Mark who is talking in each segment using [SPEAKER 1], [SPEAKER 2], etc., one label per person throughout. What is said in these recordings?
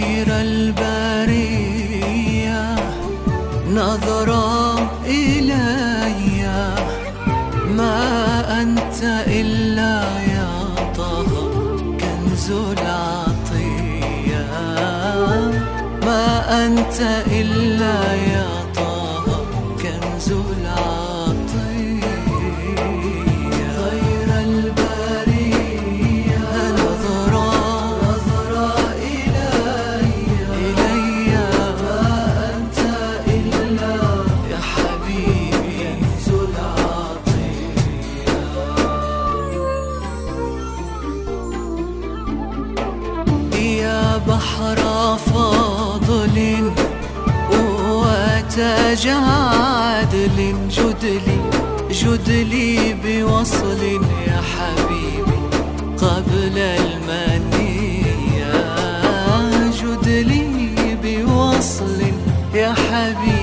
[SPEAKER 1] خير البرية نظرة إلي ما أنت إلا يا طه كنز العطية ما أنت إلا يا طه كنز العطية بحر فضل وتجعدل جدلي جدلي بوصل يا حبيبي قبل المنية. جدلي بوصل يا حبيبي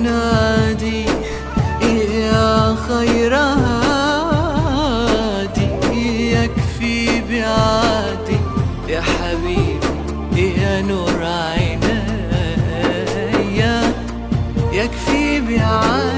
[SPEAKER 1] أنادي يا خير هادي يكفي بعادي. يا حبيبي يا نور عيني يكفي بعادي.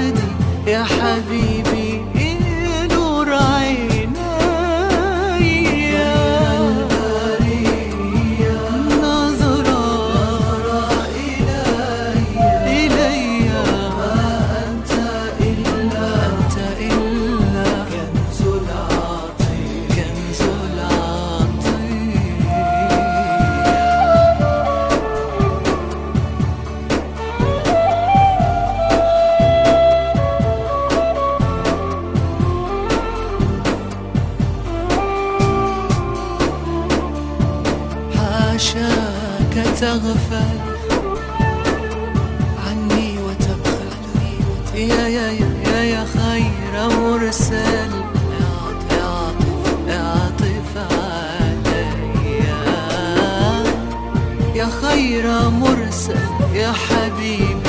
[SPEAKER 1] تغفل عني وتبخل. يا يا يا يا, يا خير مرسل. علي. يا خير مرسل. يا حبيبي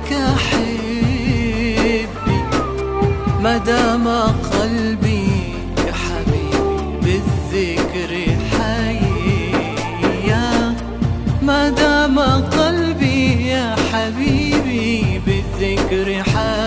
[SPEAKER 1] عليك حبي ما دام قلبي يا حبيبي بالذكر حيا. ما دام قلبي يا حبيبي بالذكر حيا.